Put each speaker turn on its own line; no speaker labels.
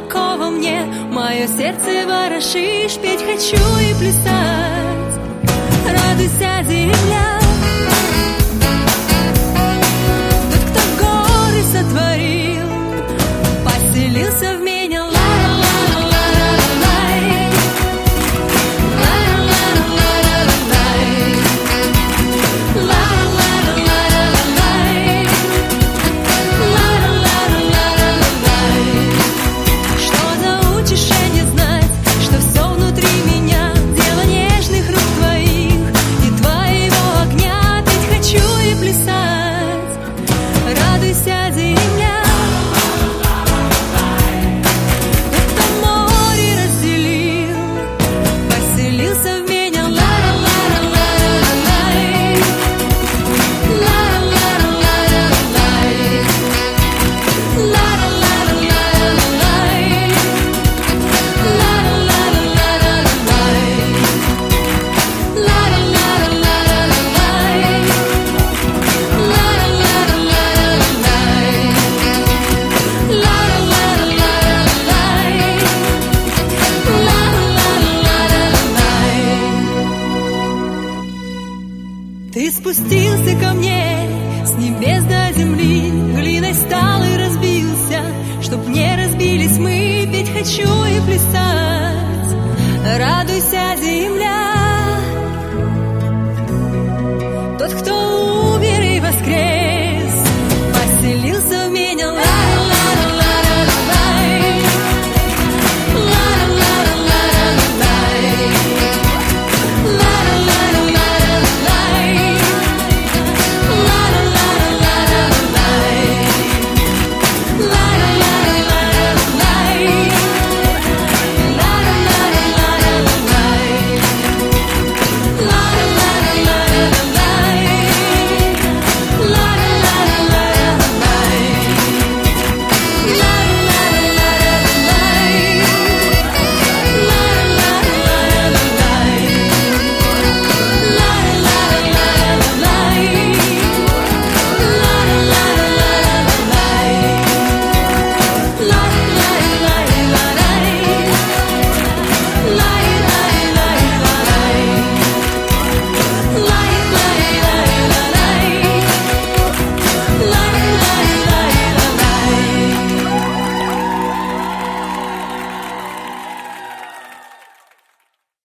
такого мне. Мое сердце ворошишь, петь хочу и плясать. Радуйся, земля. спустился ко мне С небес до земли глиной стал и разбился. Чтоб не разбились мы, ведь хочу и плясать. Радуйся, земля